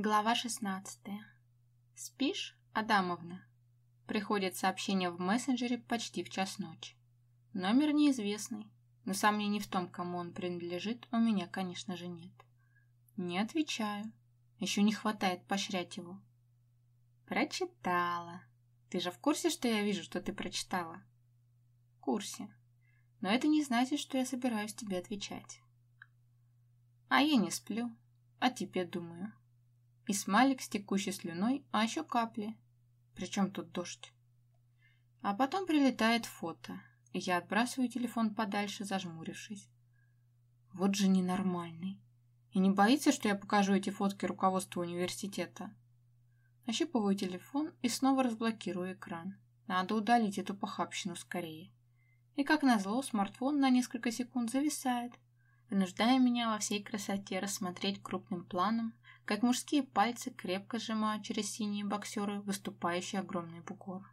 Глава 16. Спишь, Адамовна? Приходит сообщение в мессенджере почти в час ночи. Номер неизвестный, но сомнений в том, кому он принадлежит, у меня, конечно же, нет. Не отвечаю. Еще не хватает поощрять его. Прочитала. Ты же в курсе, что я вижу, что ты прочитала? В курсе. Но это не значит, что я собираюсь тебе отвечать. А я не сплю, а тебе думаю. И смайлик с текущей слюной, а еще капли. Причем тут дождь? А потом прилетает фото, я отбрасываю телефон подальше, зажмурившись. Вот же ненормальный. И не боится, что я покажу эти фотки руководству университета? Нащупываю телефон и снова разблокирую экран. Надо удалить эту похабщину скорее. И как назло, смартфон на несколько секунд зависает, вынуждая меня во всей красоте рассмотреть крупным планом как мужские пальцы крепко сжимают через синие боксеры выступающий огромный бугор.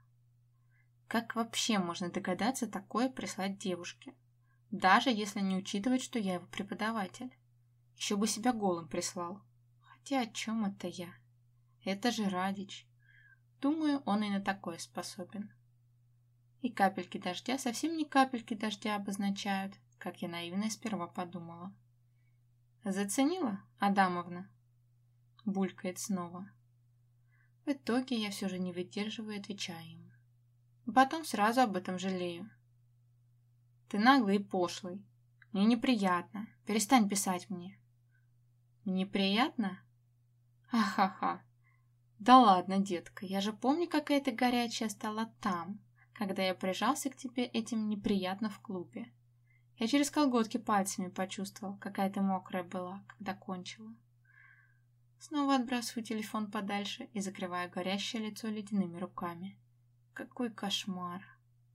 Как вообще можно догадаться такое прислать девушке? Даже если не учитывать, что я его преподаватель. Еще бы себя голым прислал. Хотя о чем это я? Это же Радич. Думаю, он и на такое способен. И капельки дождя совсем не капельки дождя обозначают, как я наивно сперва подумала. Заценила, Адамовна? Булькает снова. В итоге я все же не выдерживаю и отвечаю ему. Потом сразу об этом жалею. Ты наглый и пошлый. Мне неприятно. Перестань писать мне. Неприятно? Ахаха. Да ладно, детка, я же помню, какая ты горячая стала там, когда я прижался к тебе этим неприятно в клубе. Я через колготки пальцами почувствовал, какая ты мокрая была, когда кончила. Снова отбрасываю телефон подальше и закрываю горящее лицо ледяными руками. Какой кошмар!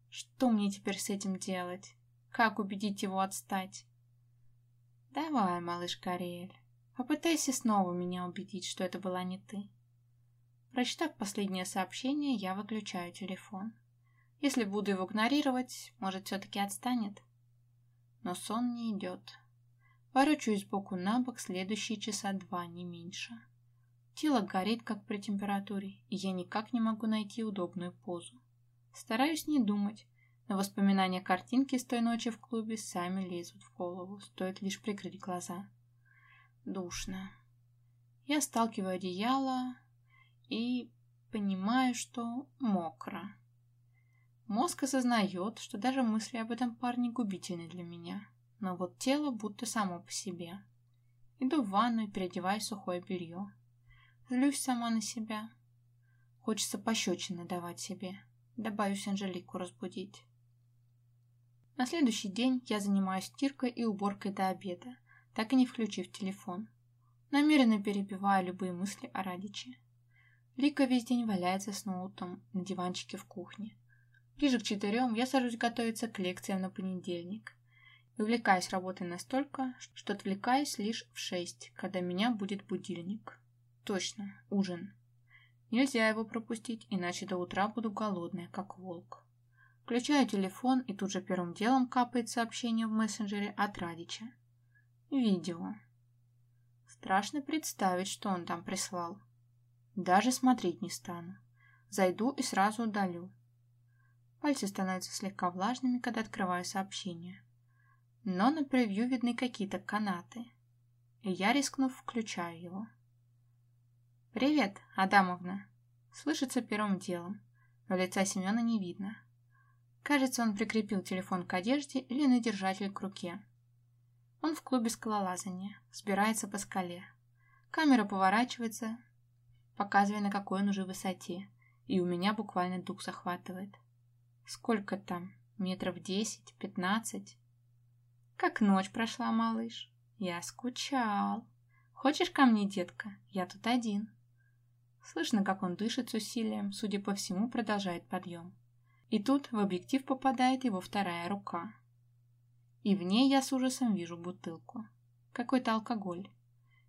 Что мне теперь с этим делать? Как убедить его отстать? Давай, малыш Кариэль, попытайся снова меня убедить, что это была не ты. Прочитав последнее сообщение, я выключаю телефон. Если буду его игнорировать, может, все-таки отстанет. Но сон не идет. Ворочаюсь боку на бок следующие часа два, не меньше. Тело горит, как при температуре, и я никак не могу найти удобную позу. Стараюсь не думать, но воспоминания картинки с той ночи в клубе сами лезут в голову, стоит лишь прикрыть глаза. Душно. Я сталкиваю одеяло и понимаю, что мокро. Мозг осознает, что даже мысли об этом парне губительны для меня но вот тело будто само по себе. Иду в ванну и переодеваю сухое белье. Злюсь сама на себя. Хочется пощечины давать себе. Добавюсь Анжелику разбудить. На следующий день я занимаюсь стиркой и уборкой до обеда, так и не включив телефон. Намеренно перебиваю любые мысли о Радиче. Лика весь день валяется с ноутом на диванчике в кухне. Ближе к четырем я сажусь готовиться к лекциям на понедельник увлекаюсь работой настолько, что отвлекаюсь лишь в шесть, когда меня будет будильник. Точно, ужин. Нельзя его пропустить, иначе до утра буду голодная, как волк. Включаю телефон, и тут же первым делом капает сообщение в мессенджере от Радича. Видео. Страшно представить, что он там прислал. Даже смотреть не стану. Зайду и сразу удалю. Пальцы становятся слегка влажными, когда открываю сообщение но на превью видны какие-то канаты. И я, рискнув, включаю его. «Привет, Адамовна!» Слышится первым делом, но лица Семена не видно. Кажется, он прикрепил телефон к одежде или на держатель к руке. Он в клубе скалолазания, взбирается по скале. Камера поворачивается, показывая, на какой он уже высоте, и у меня буквально дух захватывает. Сколько там? Метров десять, пятнадцать? Как ночь прошла, малыш? Я скучал. Хочешь ко мне, детка? Я тут один. Слышно, как он дышит с усилием, судя по всему, продолжает подъем. И тут в объектив попадает его вторая рука. И в ней я с ужасом вижу бутылку. Какой-то алкоголь.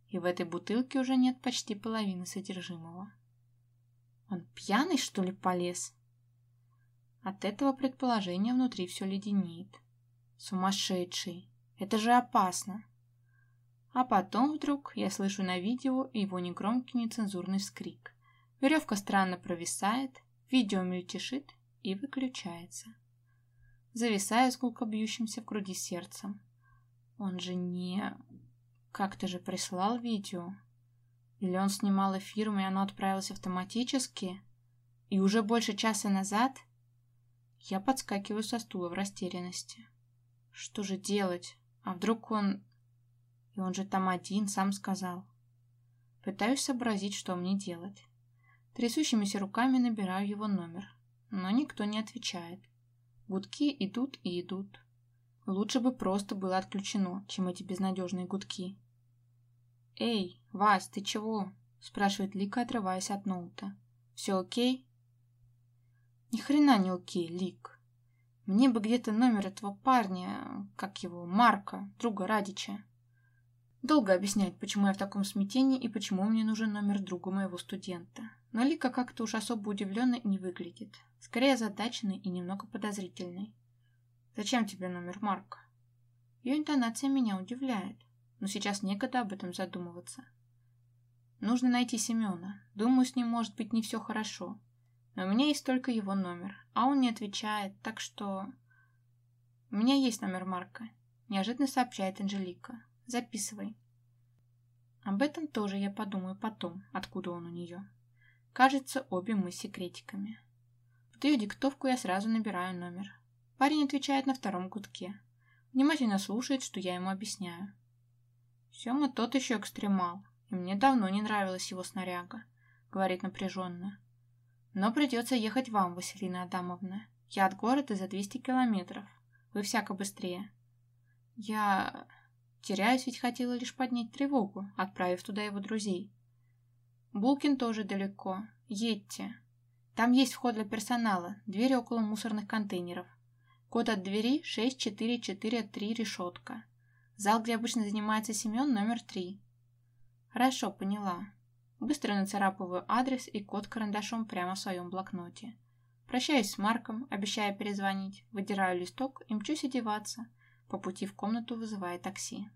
И в этой бутылке уже нет почти половины содержимого. Он пьяный, что ли, полез? От этого предположения внутри все леденеет. Сумасшедший. Это же опасно. А потом вдруг я слышу на видео его негромкий нецензурный вскрик. Веревка странно провисает, видео мельтешит и выключается. Зависаю с гулко бьющимся в груди сердцем. Он же не... Как-то же прислал видео. Или он снимал эфиром, и оно отправилось автоматически? И уже больше часа назад? Я подскакиваю со стула в растерянности. Что же делать? А вдруг он... И он же там один, сам сказал. Пытаюсь сообразить, что мне делать. Трясущимися руками набираю его номер, но никто не отвечает. Гудки идут и идут. Лучше бы просто было отключено, чем эти безнадежные гудки. «Эй, Вась, ты чего?» – спрашивает Лика, отрываясь от ноута. «Все окей?» «Ни хрена не окей, Лик. Мне бы где-то номер этого парня, как его, Марка, друга Радича. Долго объяснять, почему я в таком смятении и почему мне нужен номер друга моего студента. Но Лика как-то уж особо удивленной не выглядит. Скорее озадаченной и немного подозрительной. «Зачем тебе номер Марка?» Ее интонация меня удивляет, но сейчас некогда об этом задумываться. Нужно найти Семена. Думаю, с ним может быть не все хорошо. Но у меня есть только его номер, а он не отвечает, так что... У меня есть номер Марка. Неожиданно сообщает Анжелика. Записывай. Об этом тоже я подумаю потом, откуда он у нее. Кажется, обе мы секретиками. В ее диктовку я сразу набираю номер. Парень отвечает на втором гудке. Внимательно слушает, что я ему объясняю. Сема тот еще экстремал, и мне давно не нравилась его снаряга, говорит напряженно. Но придется ехать вам, Василина Адамовна. Я от города за 200 километров. Вы всяко быстрее. Я... Теряюсь, ведь хотела лишь поднять тревогу, отправив туда его друзей. Булкин тоже далеко. Едьте. Там есть вход для персонала, двери около мусорных контейнеров. Код от двери 6443 решетка. Зал, где обычно занимается Семен, номер 3. Хорошо, поняла. Быстро нацарапываю адрес и код карандашом прямо в своем блокноте. Прощаюсь с Марком, обещая перезвонить, выдираю листок и мчусь одеваться – по пути в комнату вызывая такси.